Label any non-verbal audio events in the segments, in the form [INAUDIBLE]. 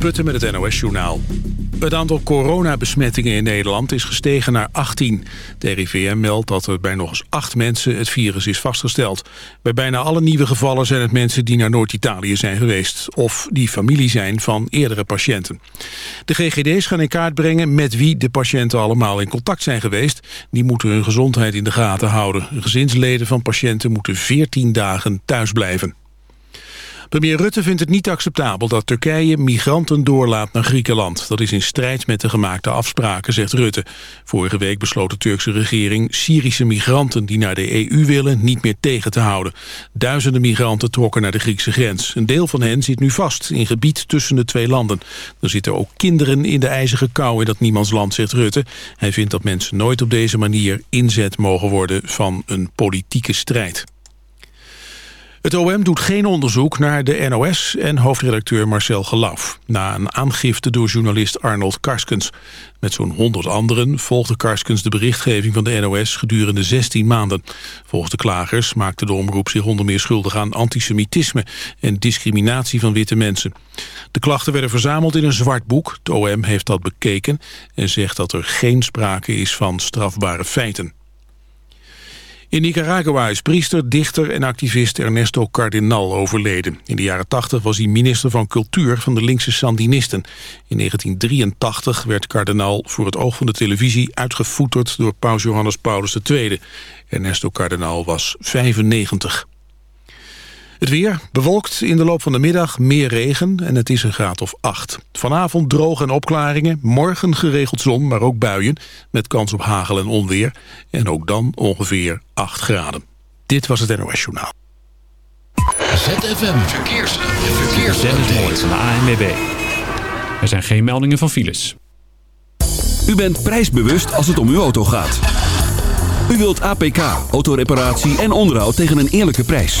Putten met het NOS-journaal. Het aantal coronabesmettingen in Nederland is gestegen naar 18. De RIVM meldt dat er bij nog eens acht mensen het virus is vastgesteld. Bij bijna alle nieuwe gevallen zijn het mensen die naar Noord-Italië zijn geweest... of die familie zijn van eerdere patiënten. De GGD's gaan in kaart brengen met wie de patiënten allemaal in contact zijn geweest. Die moeten hun gezondheid in de gaten houden. Gezinsleden van patiënten moeten 14 dagen thuis blijven. Premier Rutte vindt het niet acceptabel dat Turkije migranten doorlaat naar Griekenland. Dat is in strijd met de gemaakte afspraken, zegt Rutte. Vorige week besloot de Turkse regering Syrische migranten die naar de EU willen niet meer tegen te houden. Duizenden migranten trokken naar de Griekse grens. Een deel van hen zit nu vast in gebied tussen de twee landen. Er zitten ook kinderen in de ijzige kou in dat niemandsland, zegt Rutte. Hij vindt dat mensen nooit op deze manier inzet mogen worden van een politieke strijd. Het OM doet geen onderzoek naar de NOS en hoofdredacteur Marcel Gelaf... na een aangifte door journalist Arnold Karskens. Met zo'n 100 anderen volgde Karskens de berichtgeving van de NOS gedurende 16 maanden. Volgens de klagers maakte de omroep zich onder meer schuldig aan antisemitisme... en discriminatie van witte mensen. De klachten werden verzameld in een zwart boek. Het OM heeft dat bekeken en zegt dat er geen sprake is van strafbare feiten. In Nicaragua is priester, dichter en activist Ernesto Cardinal overleden. In de jaren 80 was hij minister van Cultuur van de linkse Sandinisten. In 1983 werd Cardinal voor het oog van de televisie uitgevoeterd door paus Johannes Paulus II. Ernesto Cardinal was 95. Het weer bewolkt in de loop van de middag, meer regen en het is een graad of 8. Vanavond droog en opklaringen, morgen geregeld zon, maar ook buien... met kans op hagel en onweer. En ook dan ongeveer 8 graden. Dit was het NOS Journaal. ZFM Verkeers. Verkeers. Dennis van de ANWB. Er zijn geen meldingen van files. U bent prijsbewust als het om uw auto gaat. U wilt APK, autoreparatie en onderhoud tegen een eerlijke prijs.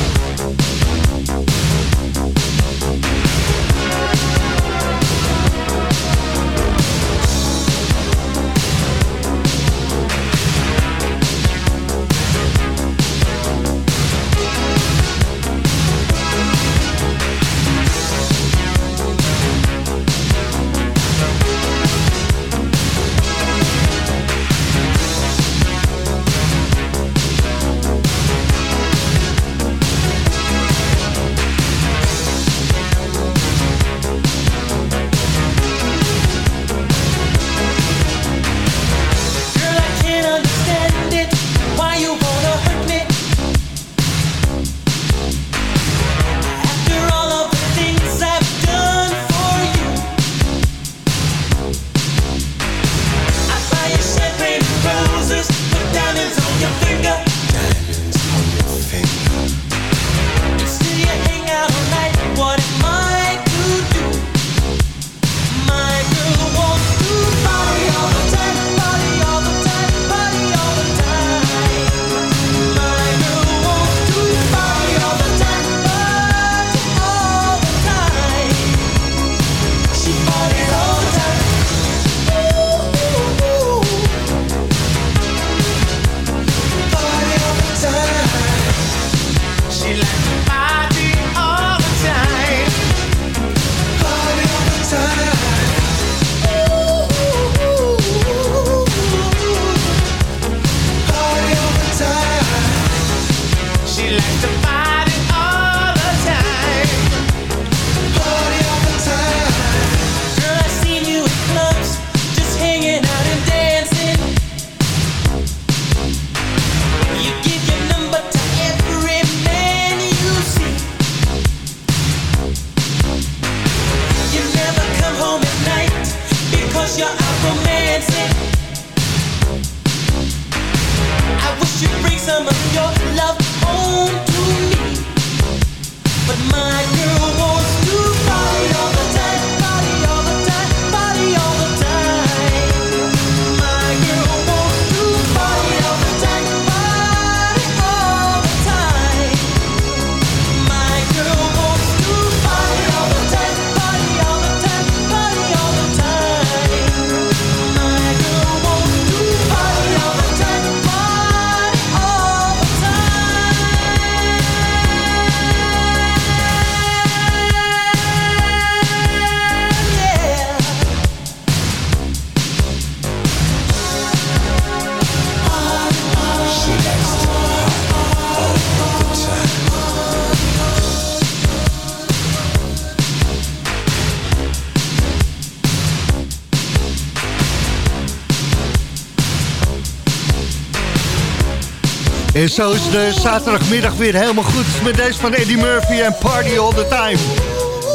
En zo is de zaterdagmiddag weer helemaal goed met deze van Eddie Murphy en Party All The Time.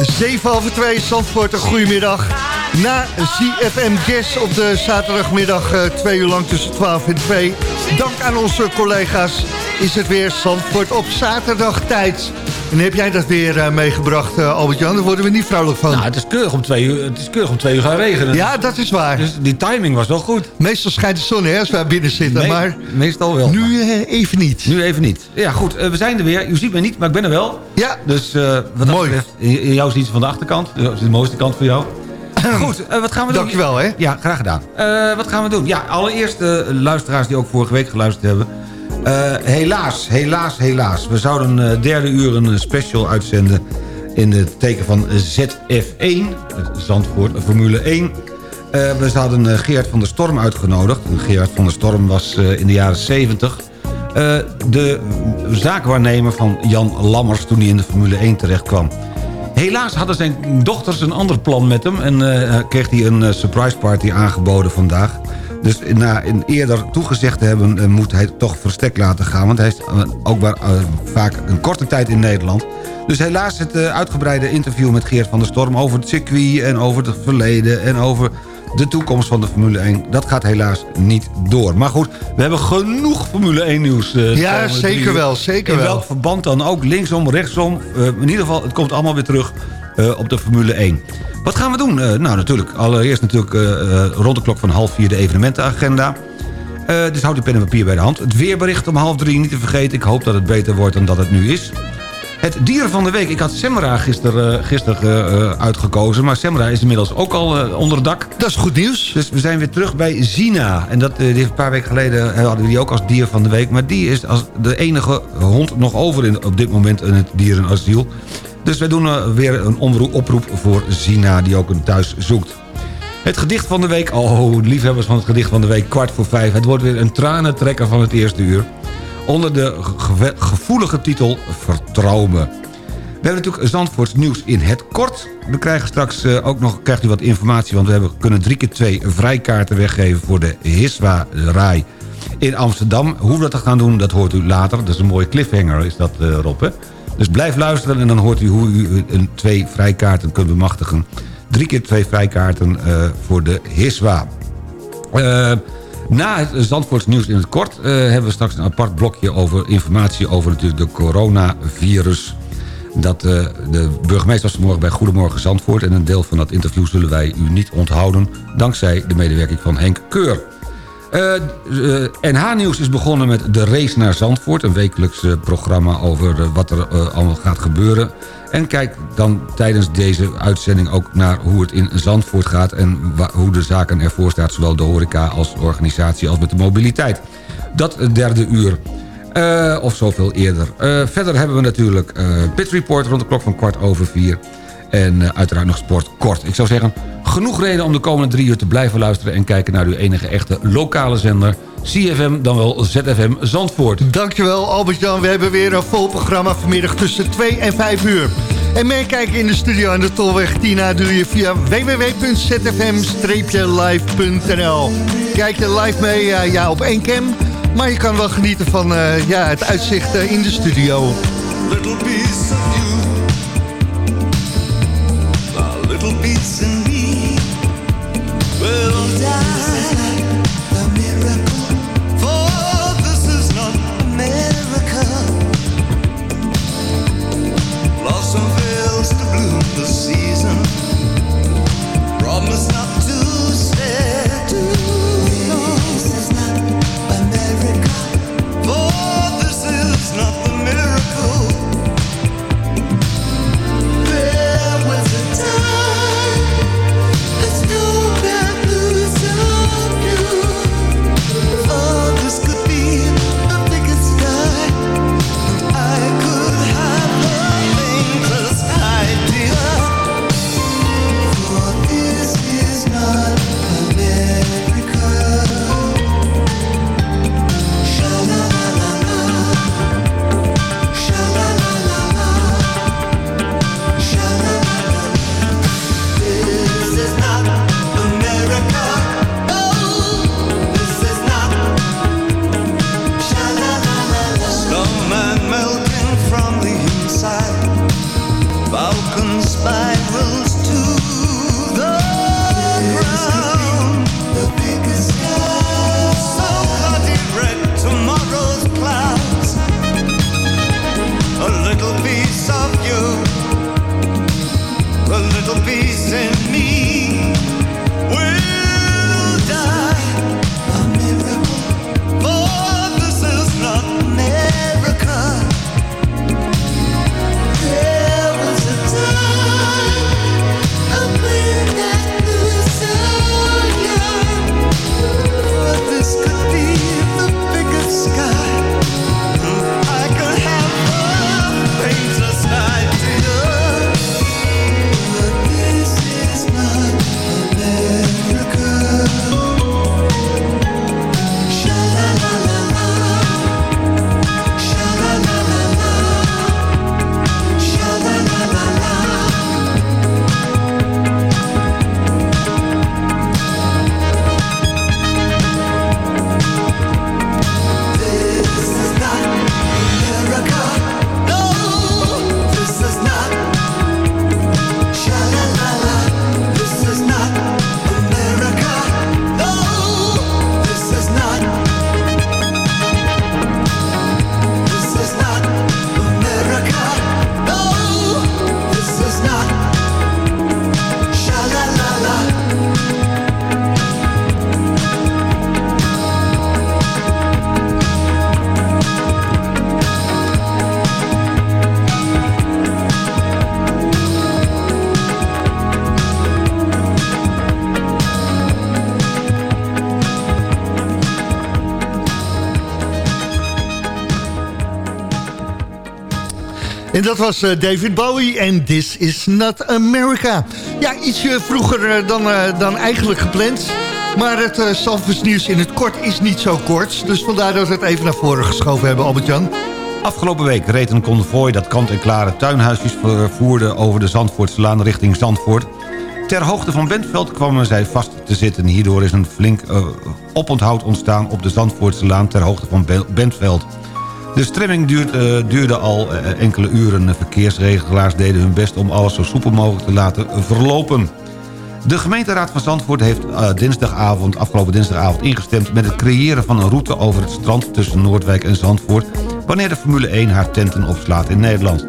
7 over 2, Zandvoort, een goedemiddag. Na ZFM Guest op de zaterdagmiddag, uh, twee uur lang tussen 12 en 2. Dank aan onze collega's is het weer Zandvoort op zaterdag tijd. En heb jij dat weer uh, meegebracht, uh, Albert-Jan? Daar worden we niet vrolijk van. Nou, het is keurig om twee uur, het is keurig om twee uur gaan regenen. Ja, dat is waar. Dus die timing was wel goed. Meestal schijnt de zon hè, als wij binnen zitten, Me maar... Meestal wel. Nu uh, even niet. Nu even niet. Ja, goed, we zijn er weer. U ziet mij niet, maar ik ben er wel. Ja. Dus wat Mooi. Betreft, in jou ziet van de achterkant. Dat is de mooiste kant voor jou. [CLEARS THROAT] Goed, uh, wat gaan we doen? Dankjewel, hè? Ja, graag gedaan. Uh, wat gaan we doen? Ja, allereerst de uh, luisteraars die ook vorige week geluisterd hebben. Helaas, helaas, helaas. We zouden uh, derde uur een special uitzenden... in het teken van ZF1, Zandvoort, Formule 1. we hadden Gerard van der Storm uitgenodigd. Gerard van der Storm was in de jaren 70... de zaakwaarnemer van Jan Lammers toen hij in de Formule 1 terecht kwam. Helaas hadden zijn dochters een ander plan met hem... en uh, kreeg hij een uh, surprise party aangeboden vandaag. Dus na een eerder toegezegd te hebben... Uh, moet hij toch verstek laten gaan... want hij is ook maar vaak een korte tijd in Nederland. Dus helaas het uitgebreide interview met Geert van der Storm... over het circuit en over het verleden en over de toekomst van de Formule 1. Dat gaat helaas niet door. Maar goed, we hebben genoeg Formule 1 nieuws. Uh, ja, zeker wel, zeker In wel. welk verband dan ook, linksom, rechtsom. Uh, in ieder geval, het komt allemaal weer terug uh, op de Formule 1. Wat gaan we doen? nou, natuurlijk, allereerst natuurlijk rond de klok van half vier de evenementenagenda. dus houd uw pen en papier bij de hand. Het weerbericht om half drie, niet te vergeten. Ik hoop dat het beter wordt dan dat het nu is. Het dier van de week. Ik had Semra gisteren gister, uh, uitgekozen. Maar Semra is inmiddels ook al uh, onder dak. Dat is goed nieuws. Dus we zijn weer terug bij Zina. En dat, die heeft een paar weken geleden hadden we die ook als dier van de week. Maar die is als de enige hond nog over in, op dit moment in het dierenasiel. Dus wij doen weer een oproep voor Zina die ook een thuis zoekt. Het gedicht van de week. Oh, liefhebbers van het gedicht van de week. Kwart voor vijf. Het wordt weer een tranentrekker van het eerste uur onder de ge gevoelige titel Vertrouw. We hebben natuurlijk Zandvoorts nieuws in het kort. We krijgen straks uh, ook nog krijgt u wat informatie... want we hebben, kunnen drie keer twee vrijkaarten weggeven... voor de Hiswa-raai in Amsterdam. Hoe we dat gaan doen, dat hoort u later. Dat is een mooie cliffhanger, is dat uh, Rob? Dus blijf luisteren en dan hoort u hoe u een twee vrijkaarten kunt bemachtigen. Drie keer twee vrijkaarten uh, voor de Hiswa. Na het Zandvoorts nieuws in het kort... Uh, hebben we straks een apart blokje over informatie over natuurlijk de coronavirus. Dat de burgemeester was vanmorgen bij Goedemorgen Zandvoort... en een deel van dat interview zullen wij u niet onthouden... dankzij de medewerking van Henk Keur. Uh, NH-nieuws is begonnen met de race naar Zandvoort... een wekelijks programma over wat er allemaal gaat gebeuren... En kijk dan tijdens deze uitzending ook naar hoe het in Zandvoort gaat... en hoe de zaken ervoor staat, zowel de horeca als organisatie als met de mobiliteit. Dat derde uur. Uh, of zoveel eerder. Verder hebben we natuurlijk uh, Pit Report rond de klok van kwart over vier. En uiteraard nog sport kort. Ik zou zeggen, genoeg reden om de komende drie uur te blijven luisteren... en kijken naar uw enige echte lokale zender... CFM, dan wel ZFM Zandvoort. Dankjewel Albert-Jan. We hebben weer een vol programma vanmiddag tussen 2 en 5 uur. En meekijken in de studio aan de Tolweg Tina doe je via www.zfm-live.nl Kijk je live mee uh, ja, op één cam, maar je kan wel genieten van uh, ja, het uitzicht uh, in de studio. Little piece of you dat was uh, David Bowie en This is Not America. Ja, ietsje vroeger uh, dan, uh, dan eigenlijk gepland. Maar het uh, nieuws in het kort is niet zo kort. Dus vandaar dat we het even naar voren geschoven hebben, Albert-Jan. Afgelopen week reed een konvooi dat kant-en-klare tuinhuisjes vervoerde... over de Zandvoortslaan richting Zandvoort. Ter hoogte van Bentveld kwamen zij vast te zitten. Hierdoor is een flink uh, oponthoud ontstaan op de Zandvoortselaan... ter hoogte van Bentveld. De stremming uh, duurde al uh, enkele uren. Verkeersregelaars deden hun best om alles zo soepel mogelijk te laten verlopen. De gemeenteraad van Zandvoort heeft uh, dinsdagavond, afgelopen dinsdagavond ingestemd... met het creëren van een route over het strand tussen Noordwijk en Zandvoort... wanneer de Formule 1 haar tenten opslaat in Nederland.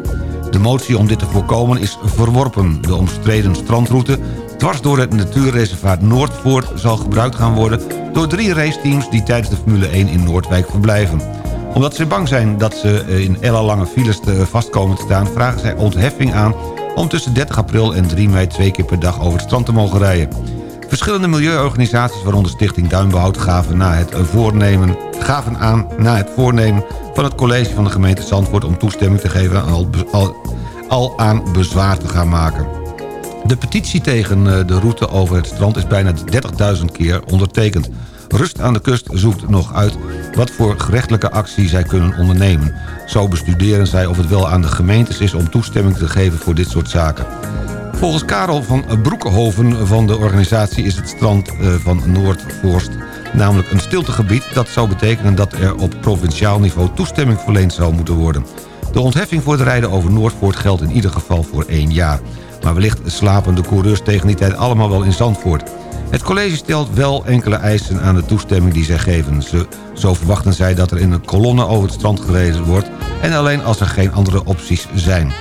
De motie om dit te voorkomen is verworpen. De omstreden strandroute dwars door het natuurreservaat Noordvoort... zal gebruikt gaan worden door drie raceteams... die tijdens de Formule 1 in Noordwijk verblijven. Omdat ze bang zijn dat ze eh, in ellenlange files te vast komen te staan... vragen zij ontheffing aan om tussen 30 april en 3 mei twee keer per dag over het strand te mogen rijden. Verschillende milieuorganisaties, waaronder Stichting Duinbehoud... gaven, na het voornemen, gaven aan na het voornemen van het college van de gemeente Zandvoort... om toestemming te geven al, al, al aan bezwaar te gaan maken. De petitie tegen eh, de route over het strand is bijna 30.000 keer ondertekend. Rust aan de kust zoekt nog uit wat voor gerechtelijke actie zij kunnen ondernemen. Zo bestuderen zij of het wel aan de gemeentes is om toestemming te geven voor dit soort zaken. Volgens Karel van Broekhoven van de organisatie is het strand eh, van Noordvorst namelijk een stiltegebied. Dat zou betekenen dat er op provinciaal niveau toestemming verleend zou moeten worden. De ontheffing voor het rijden over Noordvoort geldt in ieder geval voor één jaar. Maar wellicht slapen de coureurs tegen die tijd allemaal wel in Zandvoort. Het college stelt wel enkele eisen aan de toestemming die zij geven. Ze, zo verwachten zij dat er in een kolonne over het strand gereden wordt... en alleen als er geen andere opties zijn.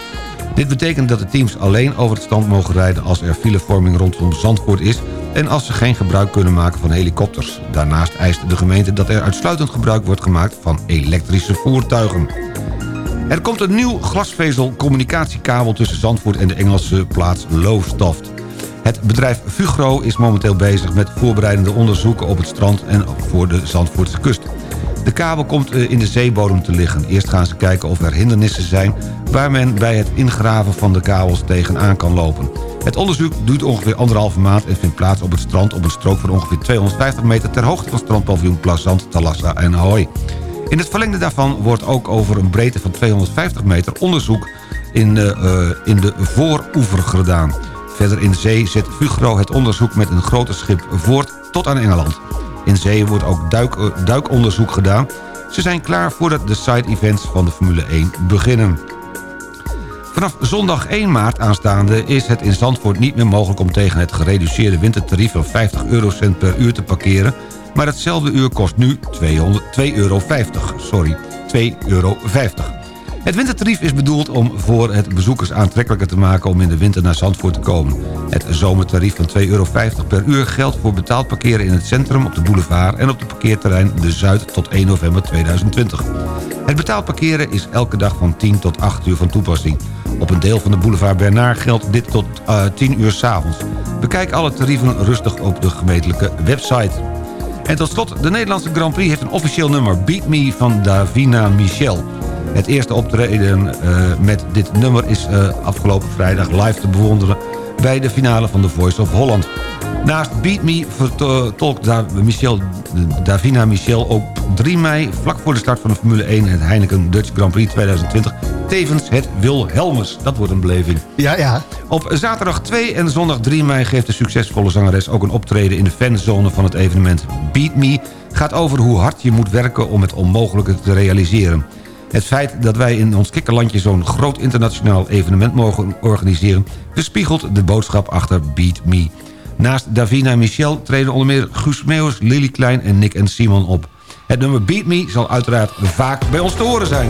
Dit betekent dat de teams alleen over het strand mogen rijden... als er filevorming rondom Zandvoort is... en als ze geen gebruik kunnen maken van helikopters. Daarnaast eist de gemeente dat er uitsluitend gebruik wordt gemaakt... van elektrische voertuigen. Er komt een nieuw glasvezel communicatiekabel tussen Zandvoort en de Engelse plaats Lowestoft. Het bedrijf Fugro is momenteel bezig met voorbereidende onderzoeken op het strand en voor de Zandvoortse kust. De kabel komt eh, in de zeebodem te liggen. Eerst gaan ze kijken of er hindernissen zijn... waar men bij het ingraven van de kabels tegenaan kan lopen. Het onderzoek duurt ongeveer anderhalve maand... en vindt plaats op het strand op een strook van ongeveer 250 meter... ter hoogte van strandpaviljoen Plazant, Talassa en Ahoy. In het verlengde daarvan wordt ook over een breedte van 250 meter onderzoek in de, uh, in de vooroever gedaan. Verder in zee zet Fugro het onderzoek met een groter schip voort tot aan Engeland. In zee wordt ook duik, uh, duikonderzoek gedaan. Ze zijn klaar voordat de side-events van de Formule 1 beginnen. Vanaf zondag 1 maart aanstaande is het in Zandvoort niet meer mogelijk... om tegen het gereduceerde wintertarief van 50 eurocent per uur te parkeren... maar hetzelfde uur kost nu 2,50 euro. Sorry, 2,50 euro. Het wintertarief is bedoeld om voor het bezoekers aantrekkelijker te maken... om in de winter naar Zandvoort te komen. Het zomertarief van 2,50 euro per uur geldt voor betaald parkeren in het centrum... op de boulevard en op de parkeerterrein De Zuid tot 1 november 2020. Het betaald parkeren is elke dag van 10 tot 8 uur van toepassing. Op een deel van de boulevard Bernard geldt dit tot uh, eh, 10 uur s'avonds. Bekijk alle tarieven rustig op de gemeentelijke website. En tot slot, de Nederlandse Grand Prix heeft een officieel nummer... Beat Me van Davina Michel. Het eerste optreden uh, met dit nummer is uh, afgelopen vrijdag live te bewonderen... bij de finale van The Voice of Holland. Naast Beat Me vertolkt Michel, Davina Michel op 3 mei... vlak voor de start van de Formule 1 het Heineken Dutch Grand Prix 2020... tevens het Wilhelmus. Dat wordt een beleving. Ja, ja. Op zaterdag 2 en zondag 3 mei geeft de succesvolle zangeres... ook een optreden in de fanzone van het evenement. Beat Me gaat over hoe hard je moet werken om het onmogelijke te realiseren. Het feit dat wij in ons kikkerlandje zo'n groot internationaal evenement mogen organiseren... weerspiegelt de boodschap achter Beat Me. Naast Davina en Michel treden onder meer Guus Lily Klein en Nick en Simon op. Het nummer Beat Me zal uiteraard vaak bij ons te horen zijn.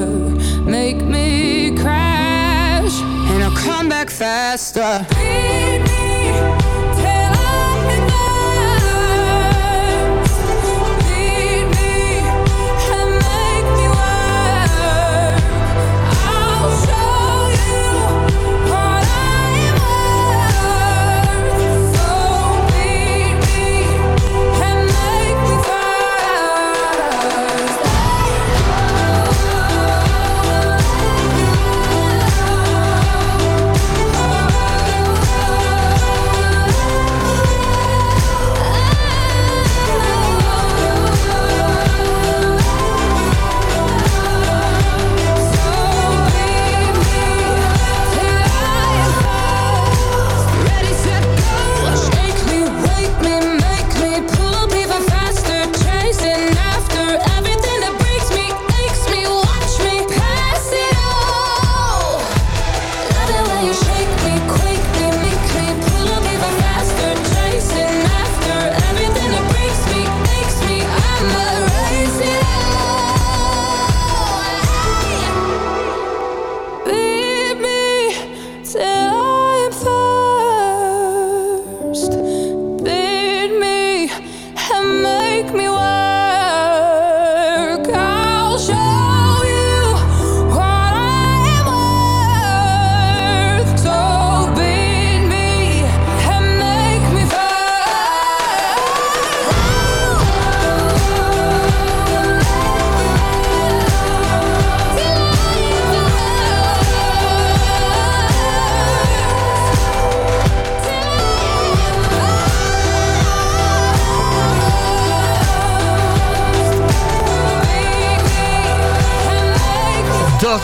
faster. Beat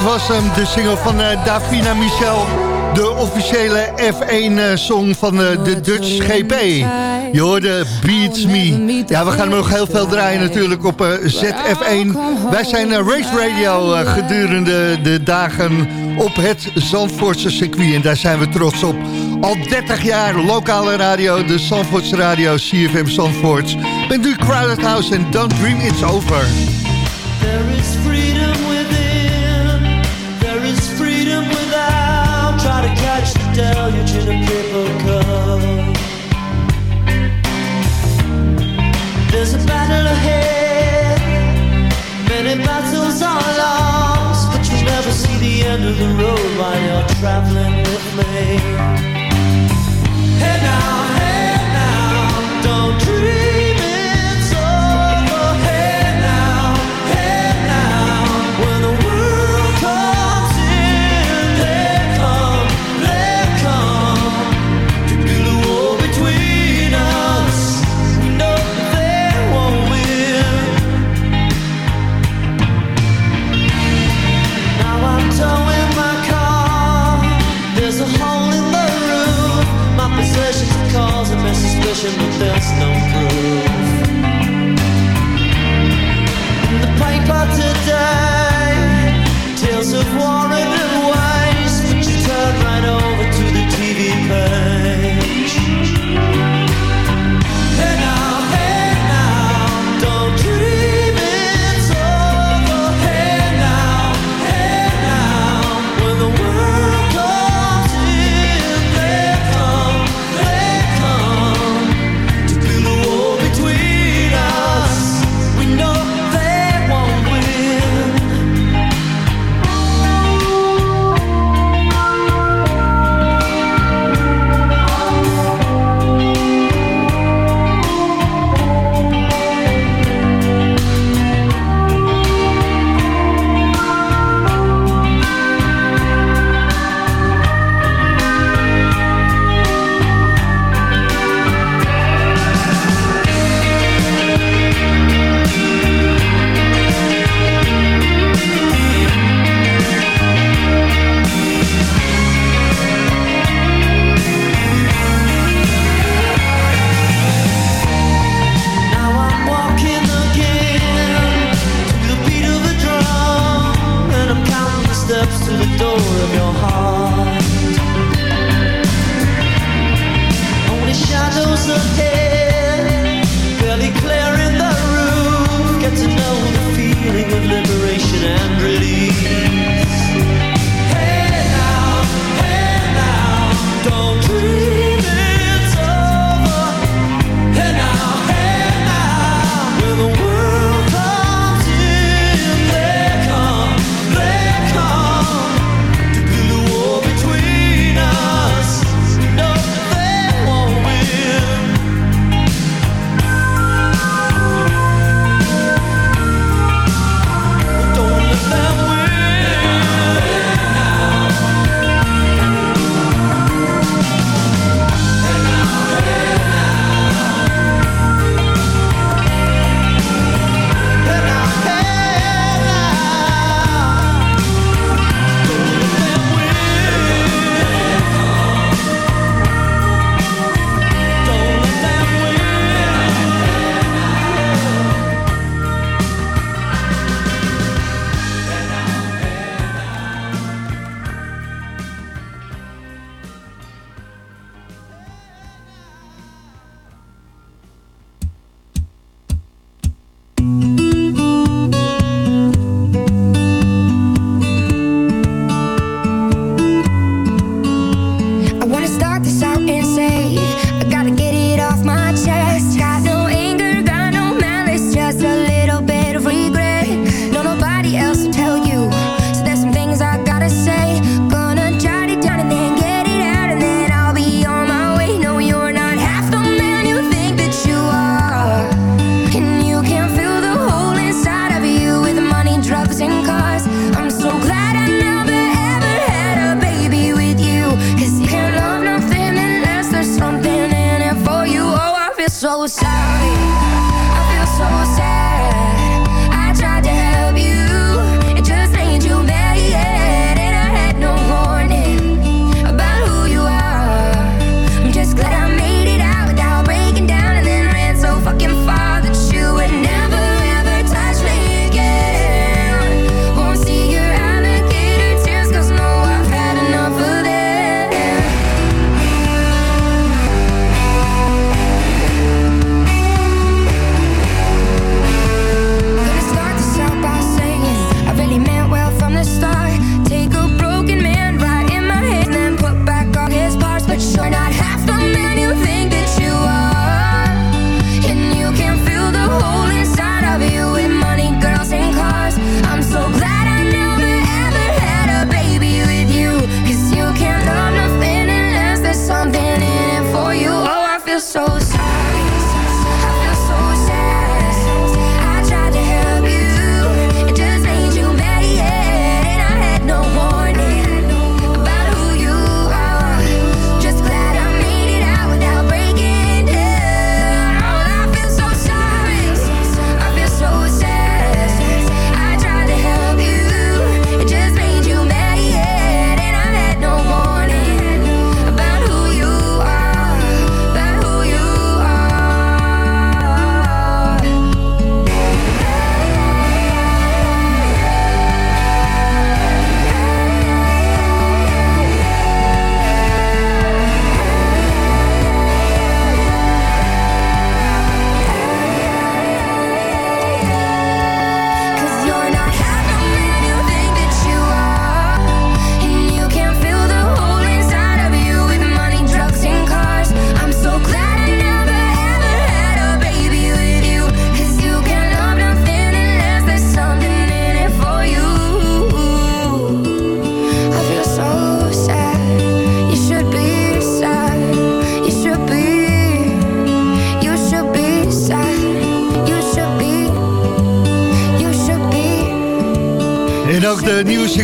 was hem, de single van eh, Davina Michel. De officiële F1-song van eh, de Dutch GP. Je hoorde Beats Me. Ja, we gaan nog heel veel draaien natuurlijk op eh, ZF1. Wij zijn eh, Race Radio eh, gedurende de dagen op het Zandvoortse circuit. En daar zijn we trots op. Al 30 jaar lokale radio, de Zandvoortse radio, CFM Zandvoort. Met nu Crowded House en Don't Dream It's Over. There is freedom deluge in a paper cup. There's a battle ahead, many battles are lost, but you never see the end of the road while you're traveling with me.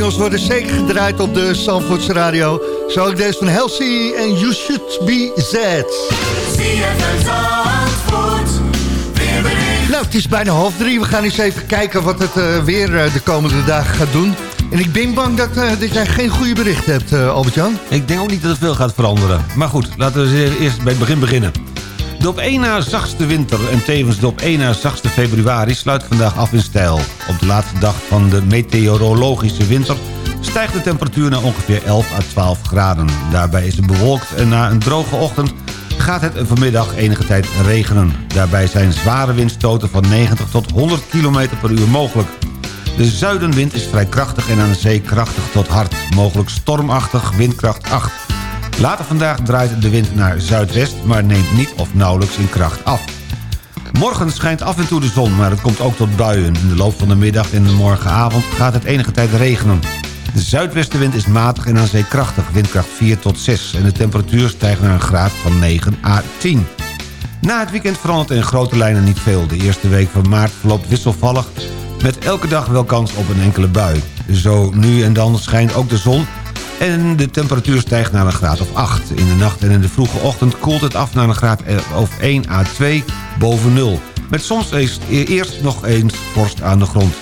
Singles worden zeker gedraaid op de Zandvoortse Radio. Zo ook deze van Halsey en You Should Be Zed. Nou, het is bijna half drie. We gaan eens even kijken wat het uh, weer uh, de komende dagen gaat doen. En ik ben bang dat, uh, dat jij geen goede bericht hebt, Albert-Jan. Ik denk ook niet dat het veel gaat veranderen. Maar goed, laten we eerst bij het begin beginnen. De op één na zachtste winter en tevens de op één na zachtste februari... sluit vandaag af in stijl. Op de laatste dag van de meteorologische winter... stijgt de temperatuur naar ongeveer 11 à 12 graden. Daarbij is het bewolkt en na een droge ochtend gaat het vanmiddag enige tijd regenen. Daarbij zijn zware windstoten van 90 tot 100 km per uur mogelijk. De zuidenwind is vrij krachtig en aan de zee krachtig tot hard. Mogelijk stormachtig, windkracht 8. Later vandaag draait de wind naar zuidwest... maar neemt niet of nauwelijks in kracht af. Morgen schijnt af en toe de zon, maar het komt ook tot buien. In de loop van de middag en de morgenavond gaat het enige tijd regenen. De zuidwestenwind is matig en aan zee krachtig, windkracht 4 tot 6... en de temperatuur stijgt naar een graad van 9 à 10. Na het weekend verandert in grote lijnen niet veel. De eerste week van maart verloopt wisselvallig... met elke dag wel kans op een enkele bui. Zo nu en dan schijnt ook de zon... en de temperatuur stijgt naar een graad of 8. In de nacht en in de vroege ochtend koelt het af naar een graad of 1 à 2 boven nul. Met soms eerst nog eens vorst aan de grond.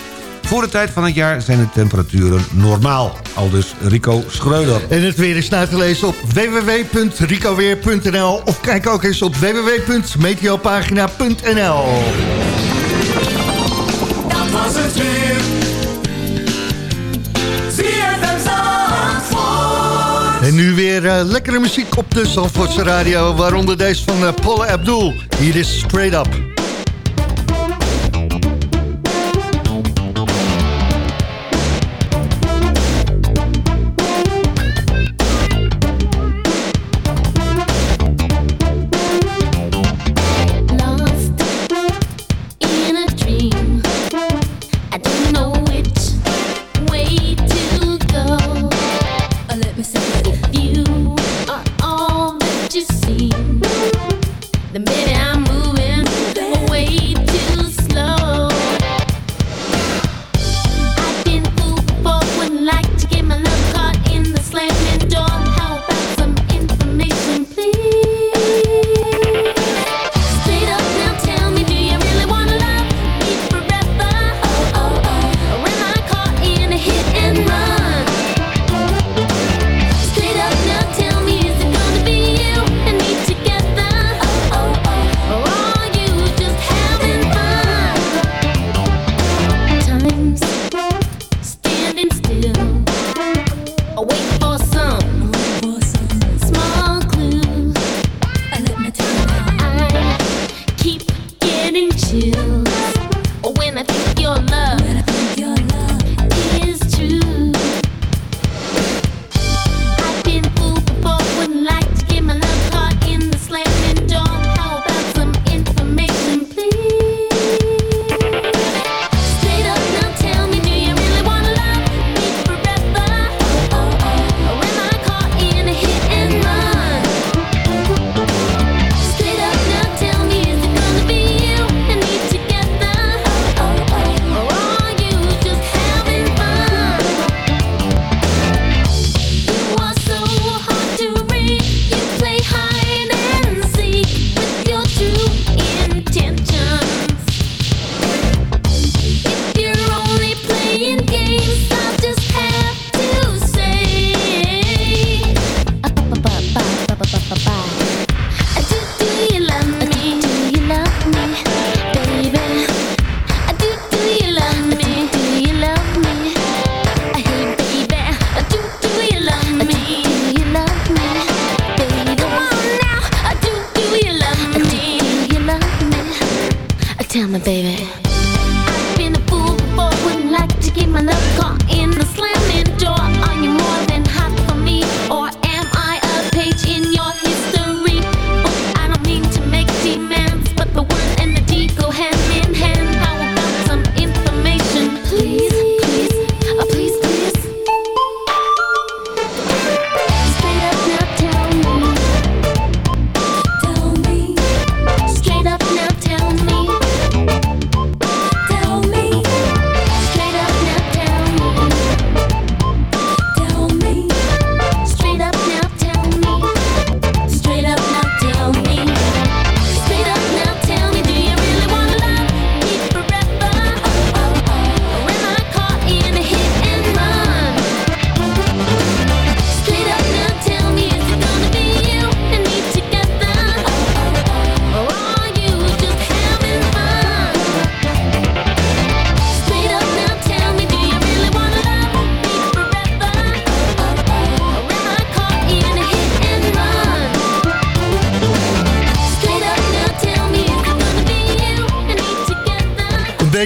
Voor de tijd van het jaar zijn de temperaturen normaal. Al dus Rico Schreuder. En het weer is na te lezen op www.ricoweer.nl of kijk ook eens op www.meteopagina.nl Dat was het weer. Uh, lekkere muziek op de Zandvoortse radio, waaronder deze van uh, Paul Abdul. Hier is Straight Up.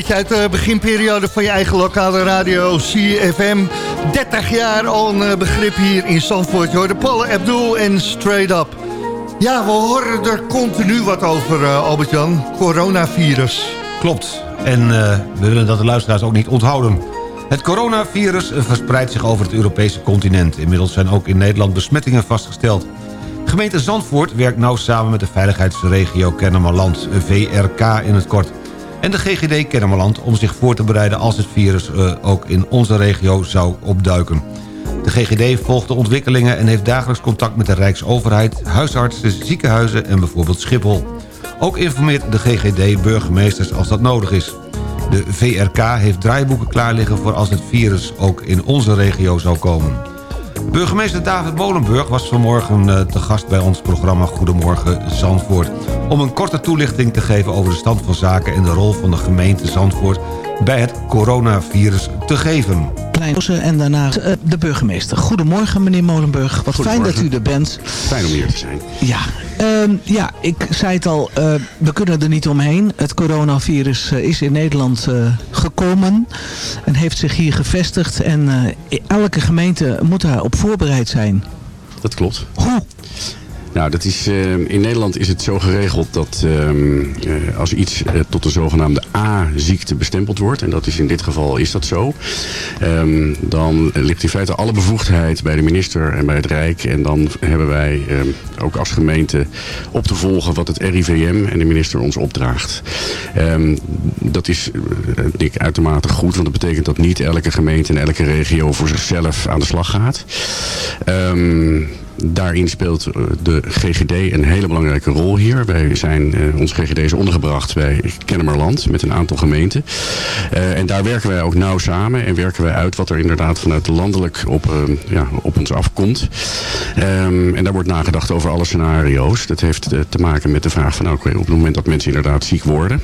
Beetje uit de beginperiode van je eigen lokale radio, CFM. 30 jaar al een eh, begrip hier in Zandvoort. Je hoorde Paul Abdul en Straight Up. Ja, we horen er continu wat over, uh, Albert-Jan. Coronavirus. Klopt. En uh, we willen dat de luisteraars ook niet onthouden. Het coronavirus verspreidt zich over het Europese continent. Inmiddels zijn ook in Nederland besmettingen vastgesteld. Gemeente Zandvoort werkt nauw samen met de veiligheidsregio Kennemerland, VRK in het kort, en de GGD Kennemerland om zich voor te bereiden als het virus uh, ook in onze regio zou opduiken. De GGD volgt de ontwikkelingen en heeft dagelijks contact met de Rijksoverheid, huisartsen, ziekenhuizen en bijvoorbeeld Schiphol. Ook informeert de GGD burgemeesters als dat nodig is. De VRK heeft draaiboeken klaar liggen voor als het virus ook in onze regio zou komen. Burgemeester David Molenburg was vanmorgen uh, te gast bij ons programma Goedemorgen Zandvoort... om een korte toelichting te geven over de stand van zaken... en de rol van de gemeente Zandvoort bij het coronavirus te geven. En daarna uh, de burgemeester. Goedemorgen meneer Molenburg. Wat fijn dat u er bent. Fijn om hier te zijn. Ja, uh, ja ik zei het al, uh, we kunnen er niet omheen. Het coronavirus uh, is in Nederland gekomen en heeft zich hier gevestigd. En elke gemeente moet daarop voorbereid zijn. Dat klopt. Hoe? Nou, dat is, uh, in Nederland is het zo geregeld dat uh, uh, als iets tot de zogenaamde A-ziekte bestempeld wordt, en dat is in dit geval is dat zo, um, dan ligt in feite alle bevoegdheid bij de minister en bij het Rijk. En dan hebben wij ehm, ook als gemeente op te volgen wat het RIVM en de minister ons opdraagt. Dat is denk ik uitermate goed, want dat betekent dat niet elke gemeente en elke regio voor zichzelf aan de slag gaat. Daarin speelt de GGD een hele belangrijke rol hier. Wij zijn, uh, onze GGD is ondergebracht bij Kennemerland met een aantal gemeenten. Uh, en daar werken wij ook nauw samen en werken wij uit wat er inderdaad vanuit landelijk op, ja, op ons afkomt. Um, en daar wordt nagedacht over alle scenario's. Dat heeft te maken met de vraag van oké, op het moment dat mensen inderdaad ziek worden.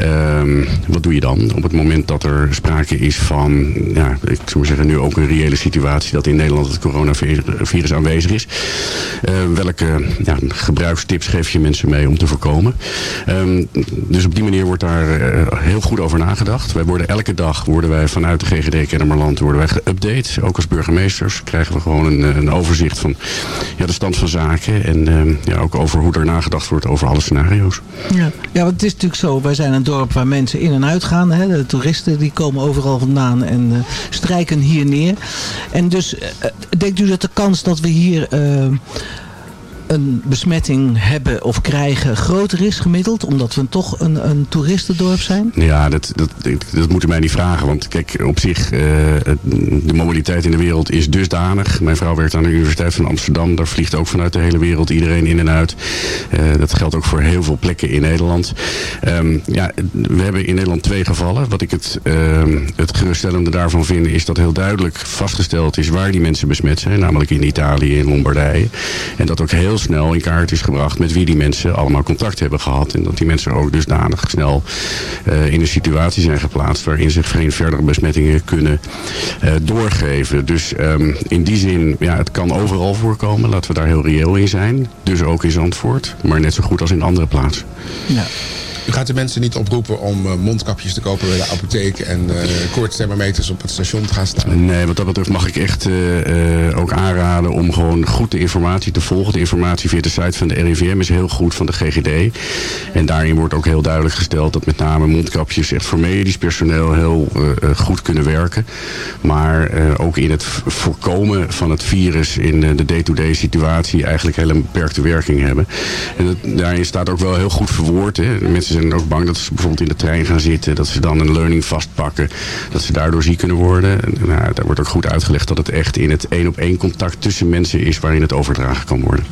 Um, wat doe je dan? Op het moment dat er sprake is van, ja, ik zou zeggen nu ook een reële situatie dat in Nederland het coronavirus aanwezig is is. Uh, welke ja, gebruikstips geef je mensen mee om te voorkomen? Um, dus op die manier wordt daar uh, heel goed over nagedacht. Wij worden elke dag worden wij vanuit de GGD Kennemerland worden wij geüpdate. Ook als burgemeesters krijgen we gewoon een, een overzicht van ja, de stand van zaken. En uh, ja, ook over hoe er nagedacht wordt over alle scenario's. Ja. ja, want het is natuurlijk zo. Wij zijn een dorp waar mensen in en uit gaan. Hè? De toeristen die komen overal vandaan en strijken hier neer. En dus denkt u dat de kans dat we hier uh, een besmetting hebben of krijgen groter is gemiddeld? Omdat we toch een, een toeristendorp zijn? Ja, dat, dat, dat moet u mij niet vragen. Want kijk, op zich, uh, de mobiliteit in de wereld is dusdanig. Mijn vrouw werkt aan de Universiteit van Amsterdam. Daar vliegt ook vanuit de hele wereld iedereen in en uit. Uh, dat geldt ook voor heel veel plekken in Nederland. Um, ja, we hebben in Nederland twee gevallen. Wat ik het, uh, het geruststellende daarvan vind, is dat heel duidelijk vastgesteld is waar die mensen besmet zijn. Namelijk in Italië, in Lombardije. En dat ook heel snel in kaart is gebracht met wie die mensen allemaal contact hebben gehad. En dat die mensen ook dusdanig snel uh, in een situatie zijn geplaatst waarin zich geen verdere besmettingen kunnen uh, doorgeven. Dus um, in die zin, ja, het kan overal voorkomen. Laten we daar heel reëel in zijn. Dus ook in Zandvoort, maar net zo goed als in andere plaatsen. Ja. U gaat de mensen niet oproepen om uh, mondkapjes te kopen bij de apotheek en uh, koortsthermometers op het station te gaan staan? Nee, wat dat betreft mag ik echt uh, ook aanraden om gewoon goed de informatie te volgen. De informatie via de site van de RIVM is heel goed van de GGD. En daarin wordt ook heel duidelijk gesteld dat met name mondkapjes echt voor medisch personeel heel goed kunnen werken. Maar ook in het voorkomen van het virus in de day-to-day -day situatie eigenlijk hele beperkte werking hebben. En dat, daarin staat ook wel heel goed verwoord. Hè. Mensen zijn ook bang dat ze bijvoorbeeld in de trein gaan zitten. Dat ze dan een learning vastpakken. Dat ze daardoor ziek kunnen worden. Nou, daar wordt ook goed uitgelegd dat het echt in het één op één contact tussen mensen is waarin het overdragen kan worden.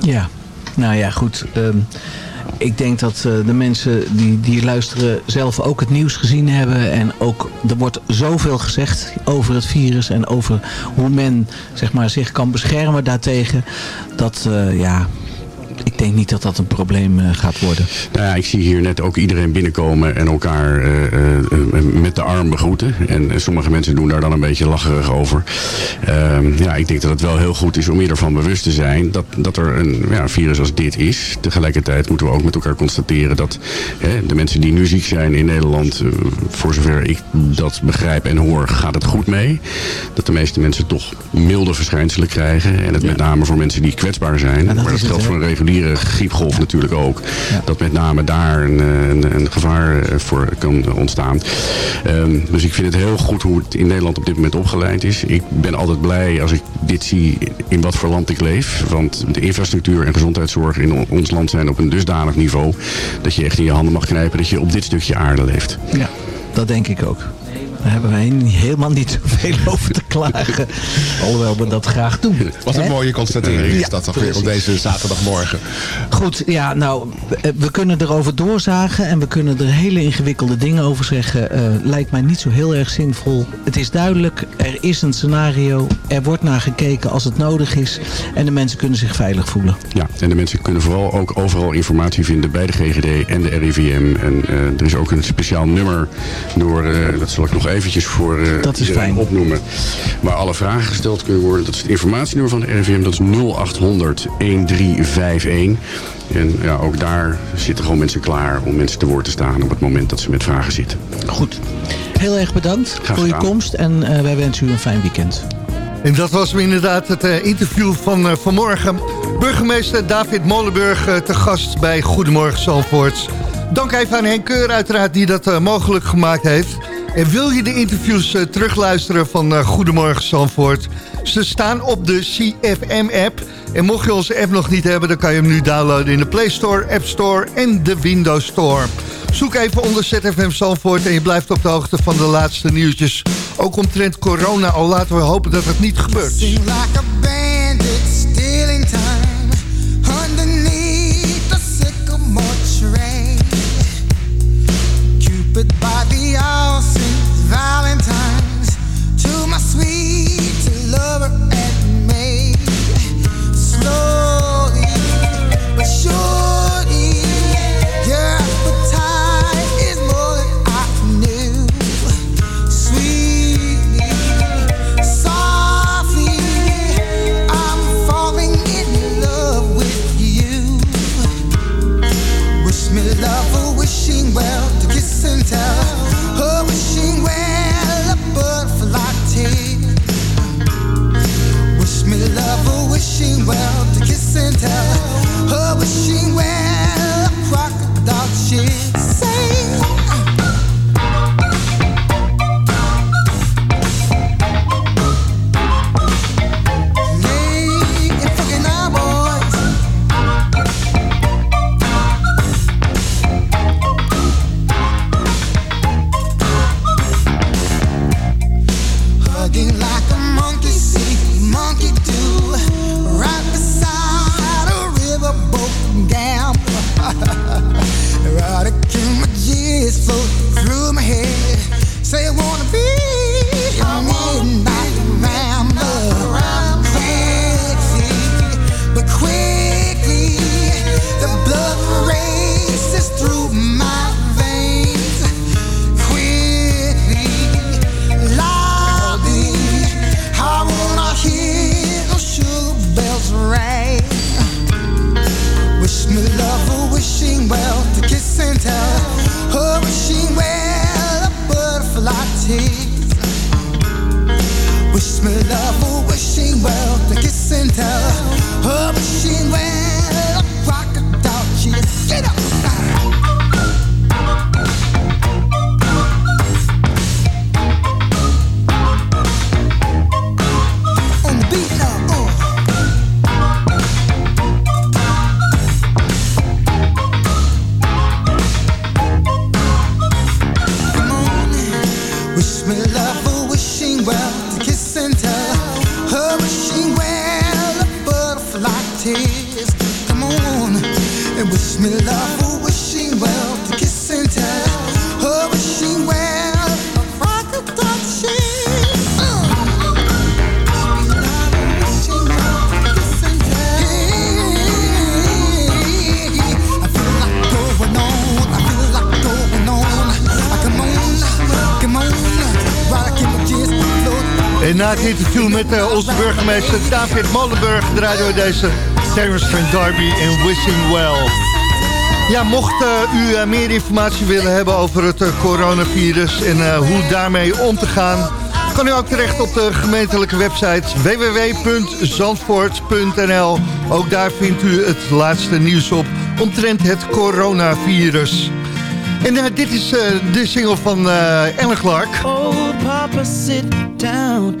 Ja, nou ja, goed. Um, ik denk dat uh, de mensen die, die luisteren zelf ook het nieuws gezien hebben. En ook, er wordt zoveel gezegd over het virus en over hoe men zeg maar, zich kan beschermen daartegen. Dat, uh, ja, denk niet dat dat een probleem eh, gaat worden. Nou ja, ik zie hier net ook iedereen binnenkomen en elkaar eh, eh, met de arm begroeten. En sommige mensen doen daar dan een beetje lacherig over. Ehm, ja, ik denk dat het wel heel goed is om je ervan bewust te zijn dat, dat er een ja, virus als dit is. Tegelijkertijd moeten we ook met elkaar constateren dat hè, de mensen die nu ziek zijn in Nederland, voor zover ik dat begrijp en hoor, gaat het goed mee. Dat de meeste mensen toch milde verschijnselen krijgen. En het met name voor mensen die kwetsbaar zijn. dat maar dat geldt voor een reguliere griepgolf natuurlijk ook. Dat met name daar een, een, een gevaar eh, voor kan ontstaan. Ehm, dus ik vind het heel goed hoe het in Nederland op dit moment opgeleid is. Ik ben altijd blij als ik dit zie in wat voor land ik leef. Want de infrastructuur en gezondheidszorg in on- ons land zijn op een dusdanig niveau... dat je echt in je handen mag knijpen dat je op dit stukje aarde leeft. Ja, dat denk ik ook. Daar hebben wij helemaal niet zoveel over te klagen. Alhoewel we dat graag doen. Wat een mooie constatering is Ja, dat toch weer op deze zaterdagmorgen. Goed, ja, nou, we- we kunnen erover doorzagen en we kunnen er hele ingewikkelde dingen over zeggen. Eh, lijkt mij niet zo heel erg zinvol. Het is duidelijk, er is een scenario, er wordt naar gekeken als het nodig is en de mensen kunnen zich veilig voelen. Ja, en de mensen kunnen vooral ook overal informatie vinden bij de GGD en de RIVM. En eh, er is ook een speciaal nummer door, eh, dat zal ik nog eventjes voor eh, Dat is fijn. opnoemen. Waar alle vragen gesteld kunnen worden. Dat is het informatienummer van de RIVM, dat is 0800 1351. En ja, ook daar zitten gewoon mensen klaar om mensen te woord te staan op het moment dat ze met vragen zitten. Goed. Heel erg bedankt voor je komst en eh, wij wensen u een fijn weekend. En dat was inderdaad het eh, interview van eh, vanmorgen. Burgemeester David Molenburg te gast bij Goedemorgen Zalvoort. Dank even aan Henk Keur uiteraard die dat mogelijk gemaakt heeft. En wil je de interviews eh, terugluisteren van eh, Goedemorgen Zalvoort? Ze staan op de CFM-app. En mocht je onze app nog niet hebben, dan kan je hem nu downloaden in de Play Store, App Store en de Windows Store. Zoek even onder ZFM Zalvoort en je blijft op de hoogte van de laatste nieuwtjes. Ook omtrent corona, al laten we hopen dat het niet gebeurt. Met uh, onze burgemeester David Molenburg... draaien we deze Terrence van Darby en Wishing Well. Ja, mocht uh, u uh, meer informatie willen hebben over het coronavirus... en hoe daarmee om te gaan... kan u ook terecht op de gemeentelijke website www.zandvoort.nl. Ook daar vindt u het laatste nieuws op omtrent het coronavirus. En dit is de single van uh, Ellen Clark. Oh, papa, sit down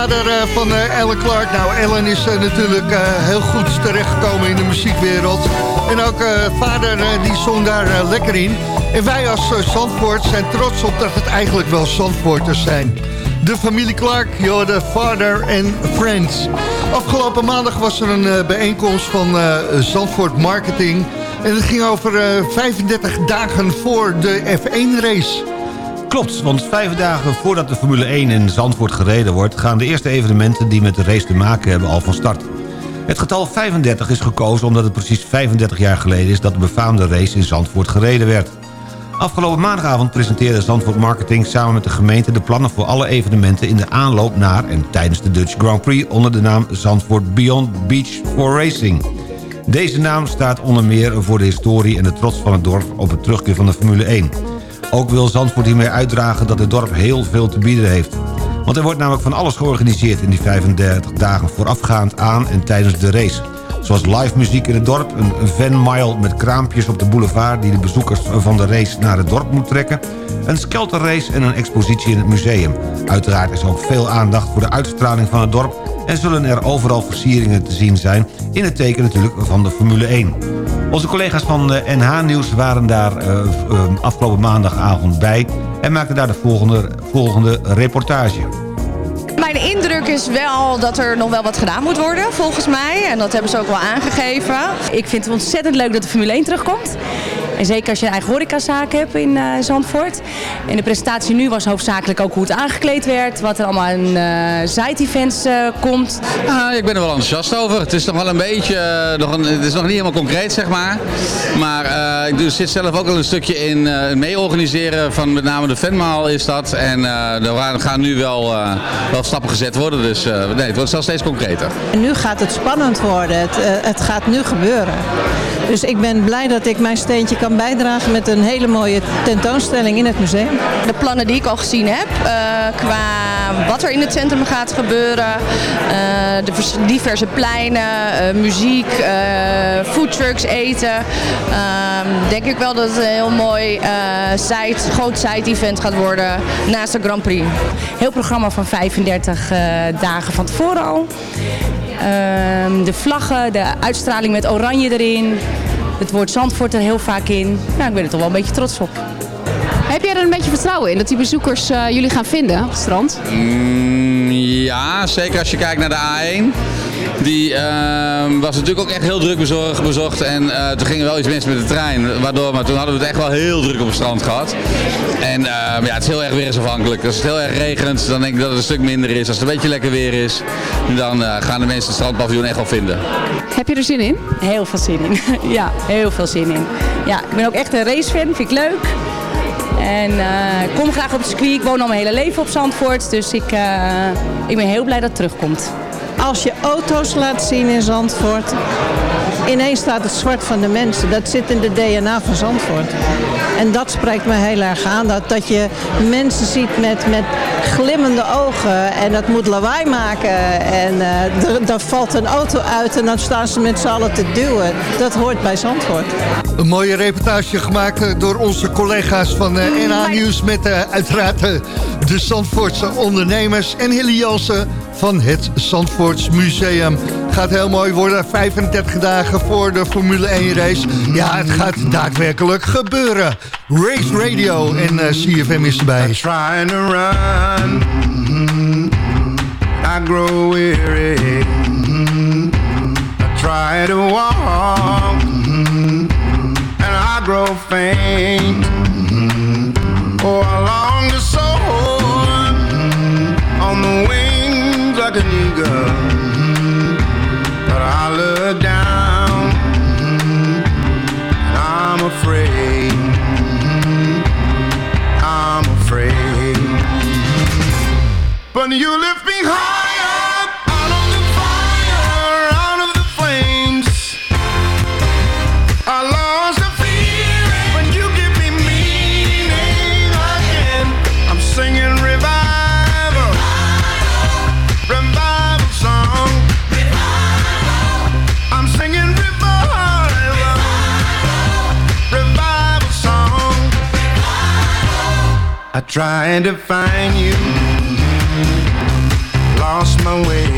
Vader uh, van Ellen Clark. Nou, Ellen is natuurlijk heel goed terechtgekomen in de muziekwereld. En ook vader die zong daar lekker in. En wij als Zandvoort zijn trots op dat het eigenlijk wel Zandvoorters zijn. De familie Clark, you're the father and friends. Afgelopen maandag was er een bijeenkomst van Zandvoort Marketing... En het ging over 35 dagen voor de F1-race. Klopt, want vijf dagen voordat de Formule 1 in Zandvoort gereden wordt... gaan de eerste evenementen die met de race te maken hebben al van start. Het getal 35 is gekozen omdat het precies 35 jaar geleden is... dat de befaamde race in Zandvoort gereden werd. Afgelopen maandagavond presenteerde Zandvoort Marketing samen met de gemeente... de plannen voor alle evenementen in de aanloop naar en tijdens de Dutch Grand Prix... onder de naam Zandvoort Beyond Beach for Racing. Deze naam staat onder meer voor de historie en de trots van het dorp... op het terugkeer van de Formule 1... Ook wil Zandvoort hiermee uitdragen dat het dorp heel veel te bieden heeft. Want er wordt namelijk van alles georganiseerd in die 35 dagen voorafgaand aan en tijdens de race. Zoals live muziek in het dorp, een van mile met kraampjes op de boulevard... die de bezoekers van de race naar het dorp moet trekken... een skelterrace en een expositie in het museum. Uiteraard is ook veel aandacht voor de uitstraling van het dorp... en zullen er overal versieringen te zien zijn... in het teken natuurlijk van de Formule 1. Onze collega's van NH Nieuws waren daar uh, afgelopen maandagavond bij... en maakten daar de volgende, volgende reportage. Mijn indruk is wel dat er nog wel wat gedaan moet worden, volgens mij. En dat hebben ze ook wel aangegeven. Ik vind het ontzettend leuk dat de Formule 1 terugkomt. En zeker als je een eigen horecazaak hebt in uh, Zandvoort. En de presentatie nu was hoofdzakelijk ook hoe het aangekleed werd. Wat er allemaal in uh, side-events uh, komt. Ah, ik ben er wel enthousiast over. Het is nog wel een beetje, nog een, het is nog niet helemaal concreet zeg maar. Maar ik doe, zit zelf ook al een stukje in mee organiseren van met name de Fanmaal is dat. En er gaan nu wel, wel stappen gezet worden. Dus nee, het wordt zelfs steeds concreter. En nu gaat het spannend worden. Het, het gaat nu gebeuren. Dus ik ben blij dat ik mijn steentje kan bijdragen met een hele mooie tentoonstelling in het museum. De plannen die ik al gezien heb, uh, qua wat er in het centrum gaat gebeuren, uh, de diverse pleinen, uh, muziek, foodtrucks, eten, denk ik wel dat het een heel mooi site, groot side-event gaat worden naast de Grand Prix. Heel programma van 35 dagen van tevoren al. Uh, de vlaggen, de uitstraling met oranje erin. Het woord Zandvoort er heel vaak in. Nou, ik ben er toch wel een beetje trots op. Heb jij er een beetje vertrouwen in dat die bezoekers uh, jullie gaan vinden op het strand? Mm, ja, zeker als je kijkt naar de A1. Die uh, was natuurlijk ook echt heel druk bezorgd, bezocht. En uh, toen gingen wel iets mis met de trein. Waardoor, maar toen hadden we het echt wel heel druk op het strand gehad. En ja, het is heel erg weersafhankelijk. Als het heel erg regent, dan denk ik dat het een stuk minder is. Als het een beetje lekker weer is, dan gaan de mensen het strandpaviljoen echt wel vinden. Heb je er zin in? Heel veel zin in. [LAUGHS] ja, heel veel zin in. Ja, ik ben ook echt een racefan, vind ik leuk. En uh, ik kom graag op het circuit. Ik woon al mijn hele leven op Zandvoort. Dus ik, uh, ik ben heel blij dat het terugkomt. Als je auto's laat zien in Zandvoort, ineens staat het zwart van de mensen. Dat zit in de DNA van Zandvoort. En dat spreekt me heel erg aan. Dat, dat je mensen ziet met, met glimmende ogen. En dat moet lawaai maken. En uh, er, er valt een auto uit en dan staan ze met z'n allen te duwen. Dat hoort bij Zandvoort. Een mooie reportage gemaakt door onze collega's van uh, NH Nieuws... met uh, uiteraard de Zandvoortse ondernemers en Hilly Jansen van het Zandvoorts Museum. Gaat heel mooi worden, 35 dagen voor de Formule 1 race. Ja, het gaat daadwerkelijk gebeuren. Race Radio en uh, CFM is erbij. I'm trying to run. I grow weary. I try to walk. And I grow faint. Oh, I long to soar on the wings like an eagle. I look down and I'm afraid. Mm-hmm. I'm afraid. But you lift me higher Tried to find you, lost my way.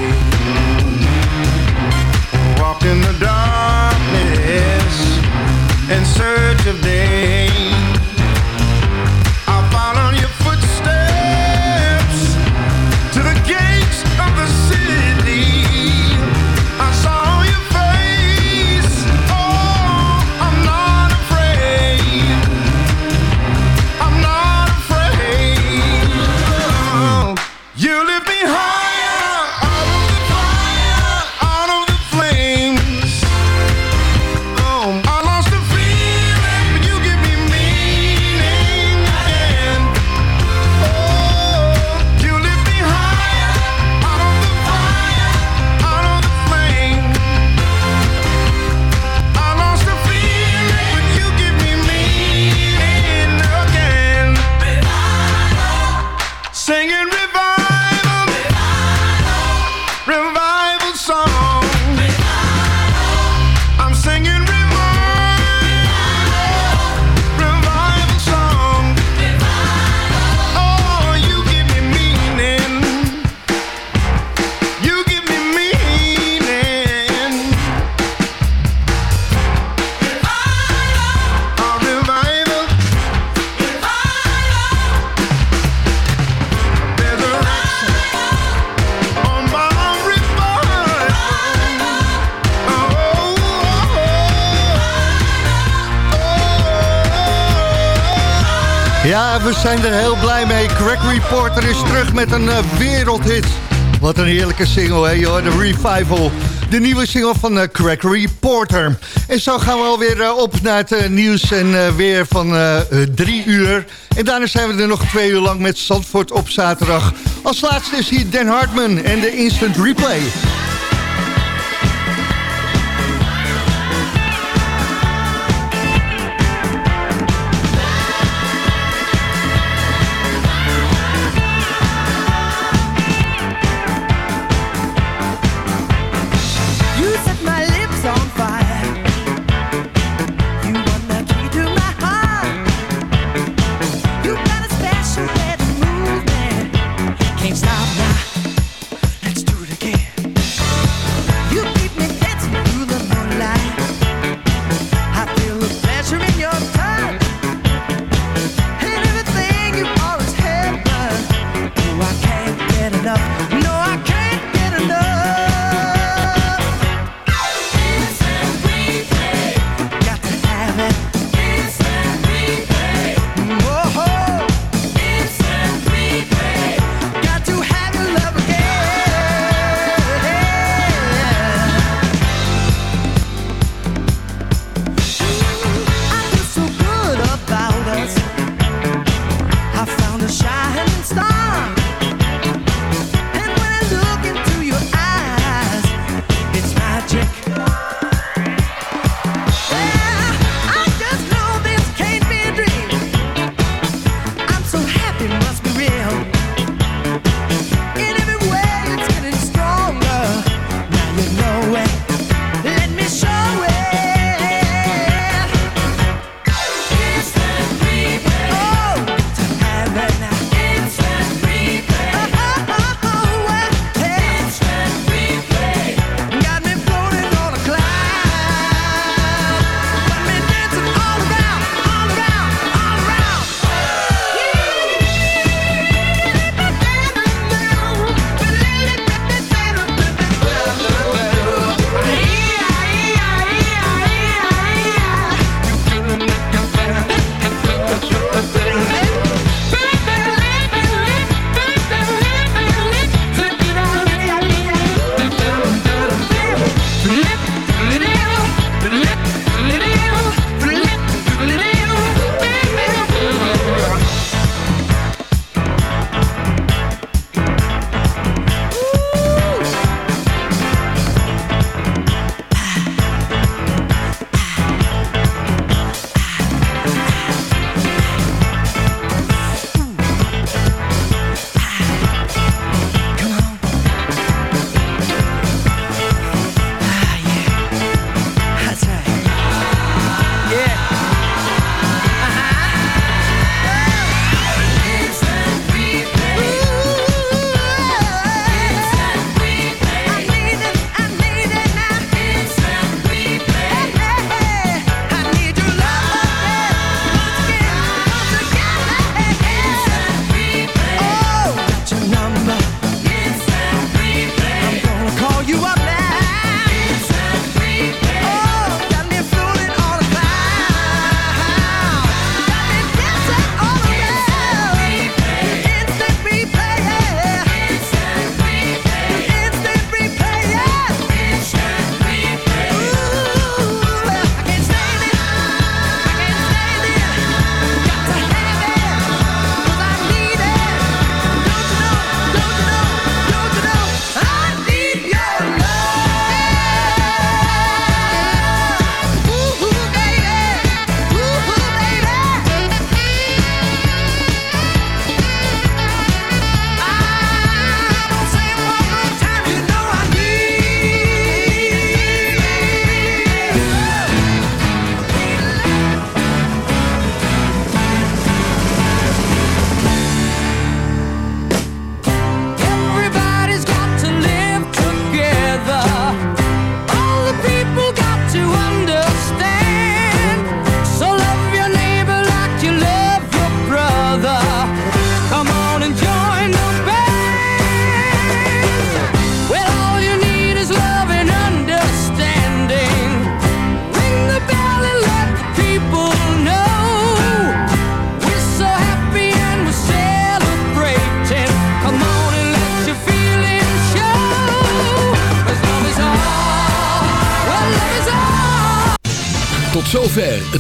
Ja, we zijn er heel blij mee. Crack Reporter is terug met een eh, wereldhit. Wat een heerlijke single, hè, joh. De Revival. De nieuwe single van uh, Crack Reporter. En zo gaan we alweer uh, op naar het nieuws en weer van drie uur. En daarna zijn we er nog twee uur lang met Zandvoort op zaterdag. Als laatste is hier Dan Hartman en de Instant Replay.